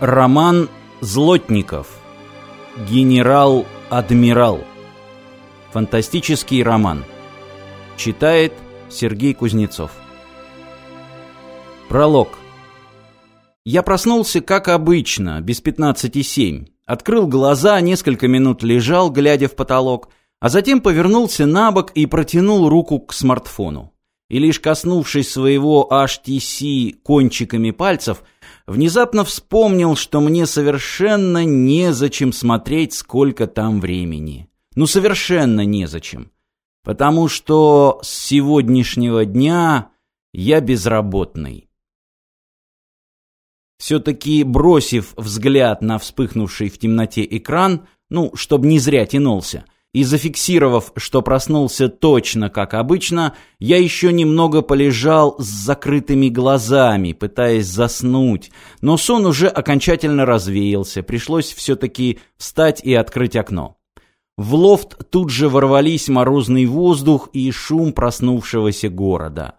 Роман Злотников. Генерал-адмирал. Фантастический роман. Читает Сергей Кузнецов. Пролог. Я проснулся, как обычно, без пятнадцати семь. Открыл глаза, несколько минут лежал, глядя в потолок, а затем повернулся на бок и протянул руку к смартфону. И лишь коснувшись своего HTC кончиками пальцев – внезапно вспомнил, что мне совершенно незачем смотреть, сколько там времени. Ну, совершенно незачем. Потому что с сегодняшнего дня я безработный. Все-таки бросив взгляд на вспыхнувший в темноте экран, ну, чтобы не зря тянулся, и зафиксировав, что проснулся точно как обычно, я еще немного полежал с закрытыми глазами, пытаясь заснуть, но сон уже окончательно развеялся, пришлось все-таки встать и открыть окно. В лофт тут же ворвались морозный воздух и шум проснувшегося города.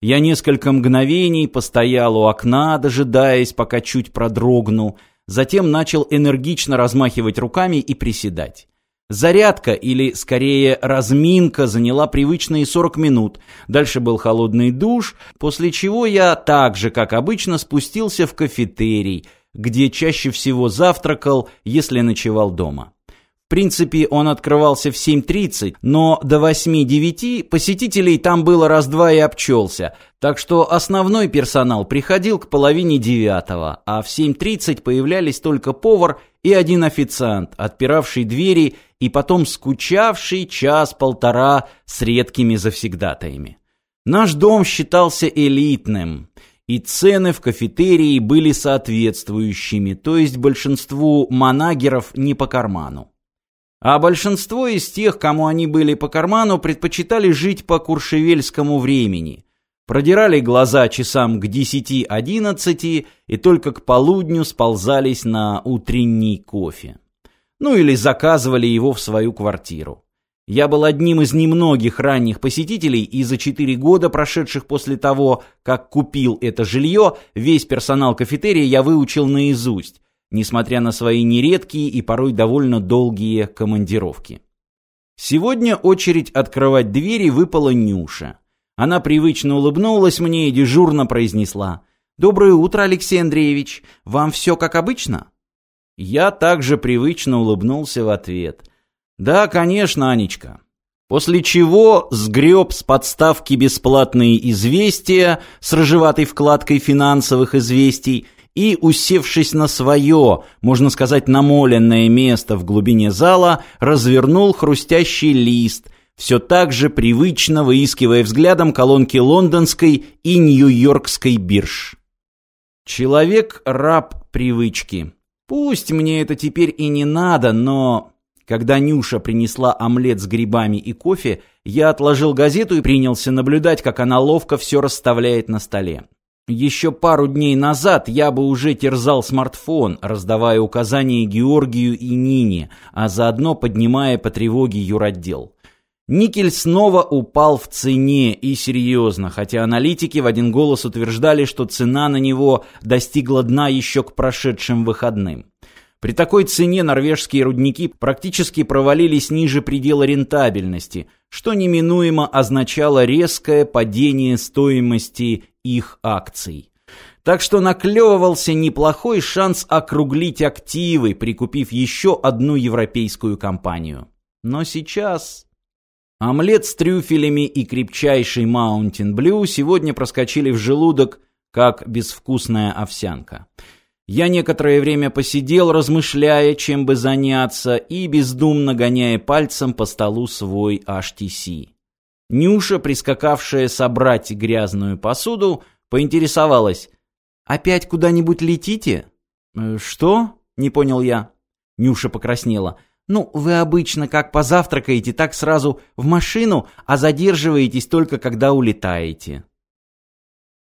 Я несколько мгновений постоял у окна, дожидаясь, пока чуть продрогну, затем начал энергично размахивать руками и приседать. Зарядка, или скорее разминка, заняла привычные 40 минут. Дальше был холодный душ, после чего я так же, как обычно, спустился в кафетерий, где чаще всего завтракал, если ночевал дома. В принципе, он открывался в 7.30, но до 8-9 посетителей там было раз-два и обчелся, так что основной персонал приходил к половине девятого, а в 7.30 появлялись только повар и один официант, отпиравший двери и потом скучавший час-полтора с редкими завсегдатаями. Наш дом считался элитным, и цены в кафетерии были соответствующими, то есть большинству манагеров не по карману. А большинство из тех, кому они были по карману, предпочитали жить по куршевельскому времени. Продирали глаза часам к 10-11 и только к полудню сползались на утренний кофе ну или заказывали его в свою квартиру. Я был одним из немногих ранних посетителей, и за четыре года, прошедших после того, как купил это жилье, весь персонал кафетерия я выучил наизусть, несмотря на свои нередкие и порой довольно долгие командировки. Сегодня очередь открывать двери выпала Нюша. Она привычно улыбнулась мне и дежурно произнесла «Доброе утро, Алексей Андреевич. Вам все как обычно?» Я также привычно улыбнулся в ответ. «Да, конечно, Анечка». После чего сгреб с подставки бесплатные известия с рыжеватой вкладкой финансовых известий и, усевшись на свое, можно сказать, намоленное место в глубине зала, развернул хрустящий лист, все так же привычно выискивая взглядом колонки лондонской и нью-йоркской бирж. Человек-раб привычки. Пусть мне это теперь и не надо, но... Когда Нюша принесла омлет с грибами и кофе, я отложил газету и принялся наблюдать, как она ловко все расставляет на столе. Еще пару дней назад я бы уже терзал смартфон, раздавая указания Георгию и Нине, а заодно поднимая по тревоге юротдел. Никель снова упал в цене, и серьезно, хотя аналитики в один голос утверждали, что цена на него достигла дна еще к прошедшим выходным. При такой цене норвежские рудники практически провалились ниже предела рентабельности, что неминуемо означало резкое падение стоимости их акций. Так что наклевывался неплохой шанс округлить активы, прикупив еще одну европейскую компанию. Но сейчас... Омлет с трюфелями и крепчайший Mountain Blue сегодня проскочили в желудок, как безвкусная овсянка. Я некоторое время посидел, размышляя, чем бы заняться, и бездумно гоняя пальцем по столу свой HTC. Нюша, прискакавшая собрать грязную посуду, поинтересовалась. «Опять куда-нибудь летите?» «Э, «Что?» — не понял я. Нюша покраснела. Ну, вы обычно как позавтракаете, так сразу в машину, а задерживаетесь только когда улетаете.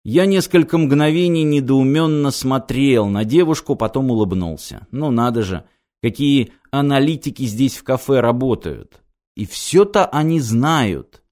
Я несколько мгновений недоуменно смотрел на девушку, потом улыбнулся. Ну надо же, какие аналитики здесь в кафе работают. И все-то они знают.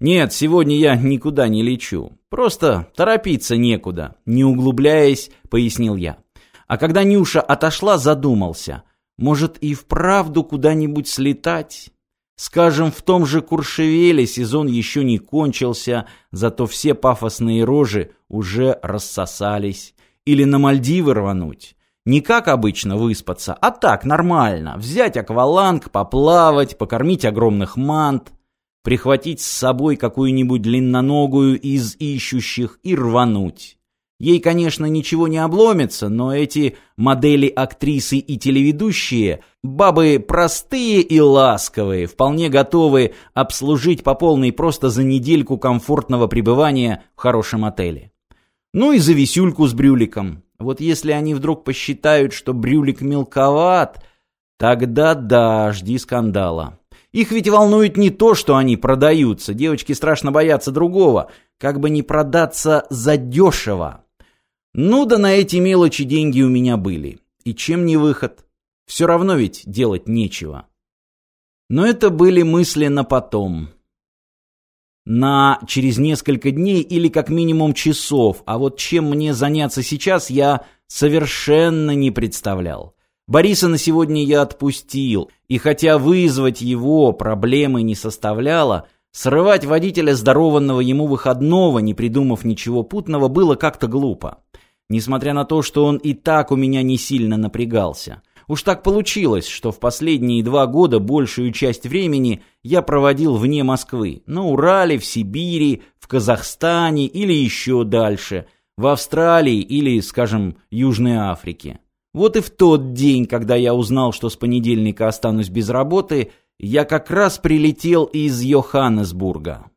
Нет, сегодня я никуда не лечу. Просто торопиться некуда, не углубляясь, пояснил я. А когда Нюша отошла, задумался. Может и вправду куда-нибудь слетать? Скажем, в том же Куршевеле сезон еще не кончился, зато все пафосные рожи уже рассосались. Или на Мальдивы рвануть. Не как обычно выспаться, а так, нормально. Взять акваланг, поплавать, покормить огромных мант, прихватить с собой какую-нибудь длинноногую из ищущих и рвануть. Ей, конечно, ничего не обломится, но эти модели актрисы и телеведущие – бабы простые и ласковые, вполне готовы обслужить по полной просто за недельку комфортного пребывания в хорошем отеле. Ну и за висюльку с брюликом. Вот если они вдруг посчитают, что брюлик мелковат, тогда да, жди скандала. Их ведь волнует не то, что они продаются. Девочки страшно боятся другого. Как бы не продаться задешево. Ну да на эти мелочи деньги у меня были. И чем не выход? Все равно ведь делать нечего. Но это были мысли на потом на через несколько дней или как минимум часов, а вот чем мне заняться сейчас, я совершенно не представлял. Бориса на сегодня я отпустил, и хотя вызвать его проблемы не составляло, срывать водителя здорованного ему выходного, не придумав ничего путного, было как-то глупо. Несмотря на то, что он и так у меня не сильно напрягался – Уж так получилось, что в последние два года большую часть времени я проводил вне Москвы, на Урале, в Сибири, в Казахстане или еще дальше, в Австралии или, скажем, Южной Африке. Вот и в тот день, когда я узнал, что с понедельника останусь без работы, я как раз прилетел из Йоханнесбурга.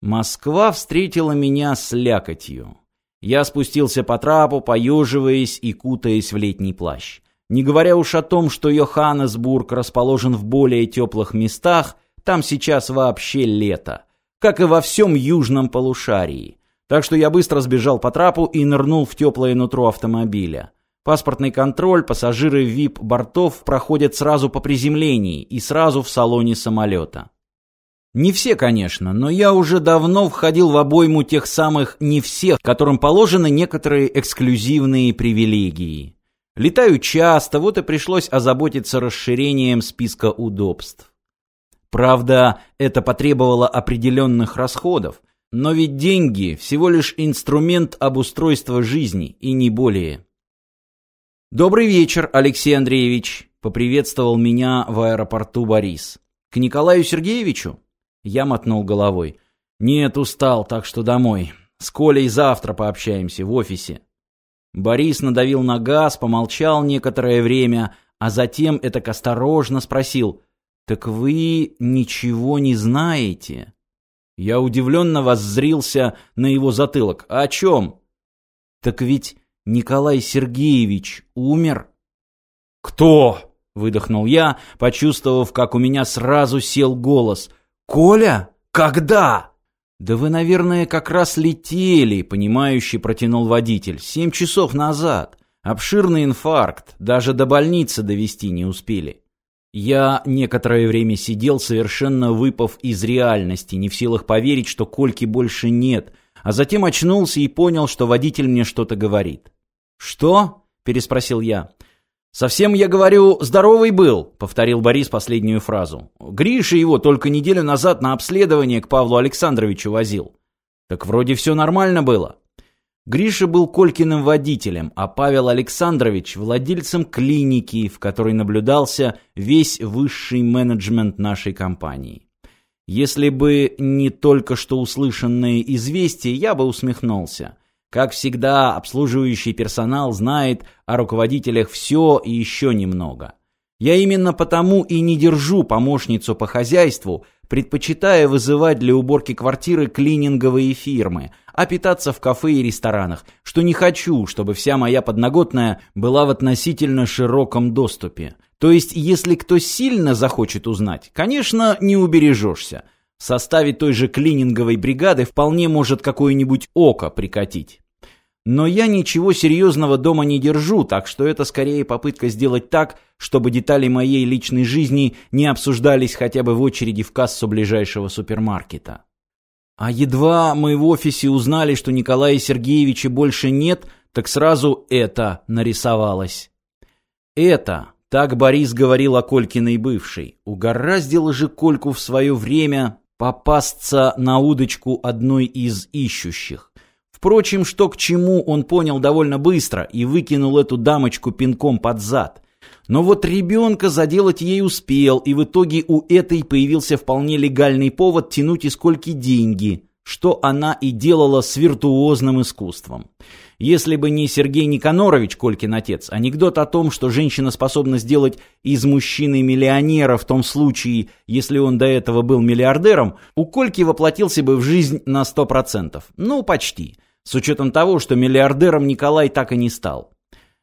Москва встретила меня с лякотью. Я спустился по трапу, поеживаясь и кутаясь в летний плащ. Не говоря уж о том, что Йоханнесбург расположен в более теплых местах, там сейчас вообще лето, как и во всем южном полушарии. Так что я быстро сбежал по трапу и нырнул в теплое нутро автомобиля. Паспортный контроль пассажиры VIP-бортов проходят сразу по приземлении и сразу в салоне самолета. Не все, конечно, но я уже давно входил в обойму тех самых «не всех», которым положены некоторые эксклюзивные привилегии. Летаю часто, вот и пришлось озаботиться расширением списка удобств. Правда, это потребовало определенных расходов, но ведь деньги – всего лишь инструмент обустройства жизни, и не более. «Добрый вечер, Алексей Андреевич», – поприветствовал меня в аэропорту Борис. «К Николаю Сергеевичу?» Я мотнул головой. «Нет, устал, так что домой. С Колей завтра пообщаемся в офисе». Борис надавил на газ, помолчал некоторое время, а затем это осторожно спросил «Так вы ничего не знаете?» Я удивленно воззрился на его затылок. «О чем?» «Так ведь Николай Сергеевич умер?» «Кто?» — выдохнул я, почувствовав, как у меня сразу сел голос. «Коля? Когда?» «Да вы, наверное, как раз летели», — понимающий протянул водитель. «Семь часов назад. Обширный инфаркт. Даже до больницы довести не успели». Я некоторое время сидел, совершенно выпав из реальности, не в силах поверить, что Кольки больше нет, а затем очнулся и понял, что водитель мне что-то говорит. «Что?» — переспросил я. «Совсем, я говорю, здоровый был», — повторил Борис последнюю фразу. «Гриша его только неделю назад на обследование к Павлу Александровичу возил». «Так вроде все нормально было». Гриша был Колькиным водителем, а Павел Александрович – владельцем клиники, в которой наблюдался весь высший менеджмент нашей компании. Если бы не только что услышанное известие, я бы усмехнулся – как всегда, обслуживающий персонал знает о руководителях все и еще немного. Я именно потому и не держу помощницу по хозяйству, предпочитая вызывать для уборки квартиры клининговые фирмы, а питаться в кафе и ресторанах, что не хочу, чтобы вся моя подноготная была в относительно широком доступе. То есть, если кто сильно захочет узнать, конечно, не убережешься – в составе той же клининговой бригады вполне может какое-нибудь око прикатить. Но я ничего серьезного дома не держу, так что это скорее попытка сделать так, чтобы детали моей личной жизни не обсуждались хотя бы в очереди в кассу ближайшего супермаркета. А едва мы в офисе узнали, что Николая Сергеевича больше нет, так сразу это нарисовалось. Это, так Борис говорил о Колькиной бывшей, угораздило же Кольку в свое время попасться на удочку одной из ищущих. Впрочем, что к чему он понял довольно быстро и выкинул эту дамочку пинком под зад. Но вот ребенка заделать ей успел, и в итоге у этой появился вполне легальный повод тянуть из Кольки деньги, что она и делала с виртуозным искусством. Если бы не Сергей Никанорович, Колькин отец, анекдот о том, что женщина способна сделать из мужчины миллионера в том случае, если он до этого был миллиардером, у Кольки воплотился бы в жизнь на 100%. Ну, почти. С учетом того, что миллиардером Николай так и не стал.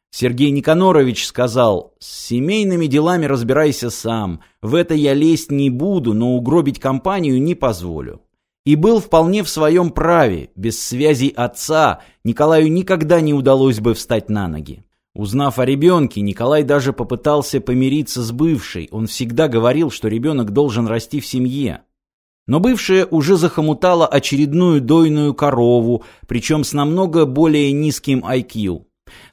Сергей Никанорович сказал, «С семейными делами разбирайся сам. В это я лезть не буду, но угробить компанию не позволю» и был вполне в своем праве. Без связи отца Николаю никогда не удалось бы встать на ноги. Узнав о ребенке, Николай даже попытался помириться с бывшей. Он всегда говорил, что ребенок должен расти в семье. Но бывшая уже захомутала очередную дойную корову, причем с намного более низким IQ.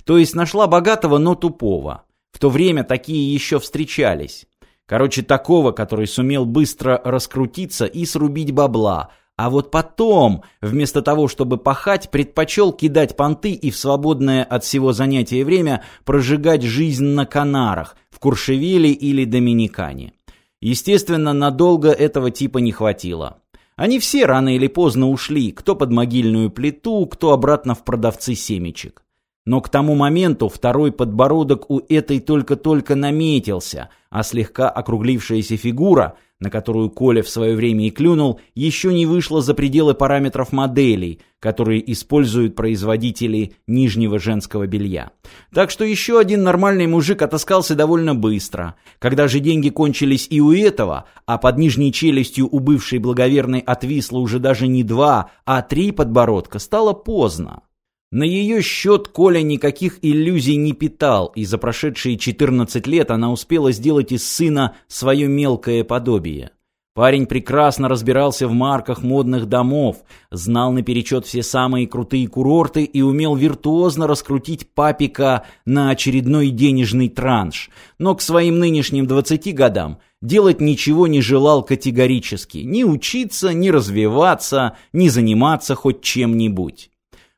То есть нашла богатого, но тупого. В то время такие еще встречались. Короче, такого, который сумел быстро раскрутиться и срубить бабла – а вот потом, вместо того, чтобы пахать, предпочел кидать понты и в свободное от всего занятия время прожигать жизнь на Канарах, в Куршевеле или Доминикане. Естественно, надолго этого типа не хватило. Они все рано или поздно ушли, кто под могильную плиту, кто обратно в продавцы семечек. Но к тому моменту второй подбородок у этой только-только наметился, а слегка округлившаяся фигура, на которую Коля в свое время и клюнул, еще не вышла за пределы параметров моделей, которые используют производители нижнего женского белья. Так что еще один нормальный мужик отыскался довольно быстро. Когда же деньги кончились и у этого, а под нижней челюстью у бывшей благоверной отвисло уже даже не два, а три подбородка, стало поздно. На ее счет Коля никаких иллюзий не питал, и за прошедшие 14 лет она успела сделать из сына свое мелкое подобие. Парень прекрасно разбирался в марках модных домов, знал наперечет все самые крутые курорты и умел виртуозно раскрутить папика на очередной денежный транш, но к своим нынешним 20 годам делать ничего не желал категорически, ни учиться, ни развиваться, ни заниматься хоть чем-нибудь.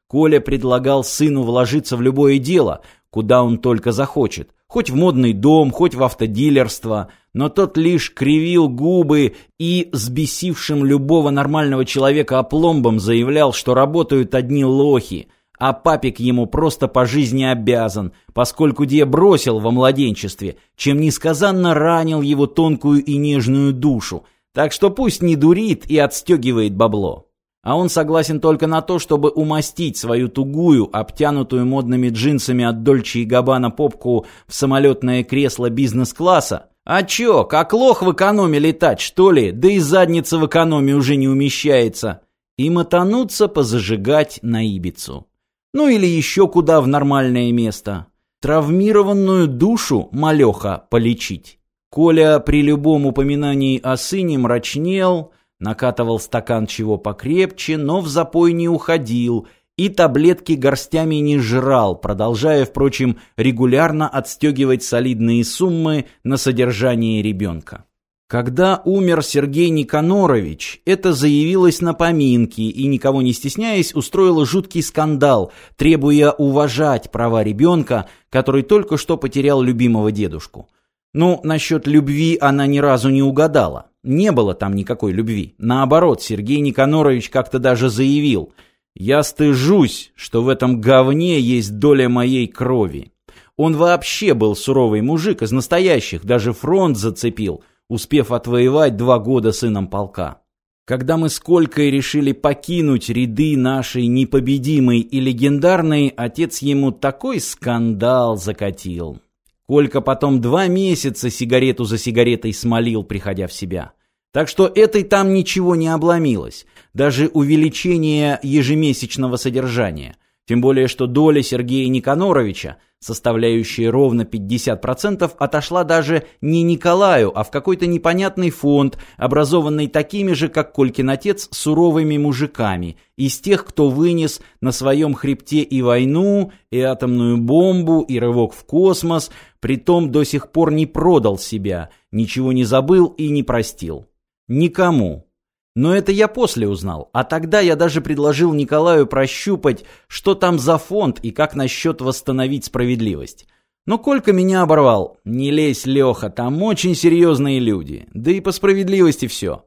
Коля предлагал сыну вложиться в любое дело, куда он только захочет, хоть в модный дом, хоть в автодилерство, но тот лишь кривил губы и, сбесившим любого нормального человека опломбом, заявлял, что работают одни лохи, а папик ему просто по жизни обязан, поскольку Де бросил во младенчестве, чем несказанно ранил его тонкую и нежную душу, так что пусть не дурит и отстегивает бабло а он согласен только на то, чтобы умастить свою тугую, обтянутую модными джинсами от Дольче и Габбана попку в самолетное кресло бизнес-класса. А чё, как лох в экономе летать, что ли? Да и задница в экономе уже не умещается. И мотануться позажигать на Ибицу. Ну или еще куда в нормальное место. Травмированную душу, малеха, полечить. Коля при любом упоминании о сыне мрачнел, накатывал стакан чего покрепче, но в запой не уходил и таблетки горстями не жрал, продолжая, впрочем, регулярно отстегивать солидные суммы на содержание ребенка. Когда умер Сергей Никанорович, это заявилось на поминки и, никого не стесняясь, устроило жуткий скандал, требуя уважать права ребенка, который только что потерял любимого дедушку. Ну, насчет любви она ни разу не угадала. Не было там никакой любви. Наоборот, Сергей Никанорович как-то даже заявил, «Я стыжусь, что в этом говне есть доля моей крови». Он вообще был суровый мужик из настоящих, даже фронт зацепил, успев отвоевать два года сыном полка. Когда мы с Колькой решили покинуть ряды нашей непобедимой и легендарной, отец ему такой скандал закатил. Колька потом два месяца сигарету за сигаретой смолил, приходя в себя. Так что этой там ничего не обломилось, даже увеличение ежемесячного содержания. Тем более, что доля Сергея Никаноровича, составляющая ровно 50%, отошла даже не Николаю, а в какой-то непонятный фонд, образованный такими же, как Колькин отец, суровыми мужиками, из тех, кто вынес на своем хребте и войну, и атомную бомбу, и рывок в космос, притом до сих пор не продал себя, ничего не забыл и не простил. Никому. Но это я после узнал, а тогда я даже предложил Николаю прощупать, что там за фонд и как насчет восстановить справедливость. Но Колька меня оборвал. «Не лезь, Леха, там очень серьезные люди. Да и по справедливости все.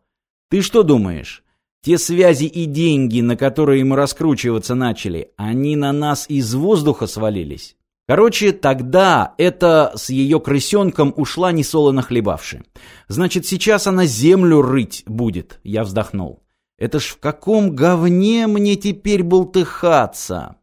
Ты что думаешь? Те связи и деньги, на которые мы раскручиваться начали, они на нас из воздуха свалились?» Короче, тогда это с ее крысенком ушла несолоно хлебавши. Значит, сейчас она землю рыть будет, я вздохнул. Это ж в каком говне мне теперь бултыхаться?